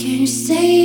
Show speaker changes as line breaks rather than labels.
Can you say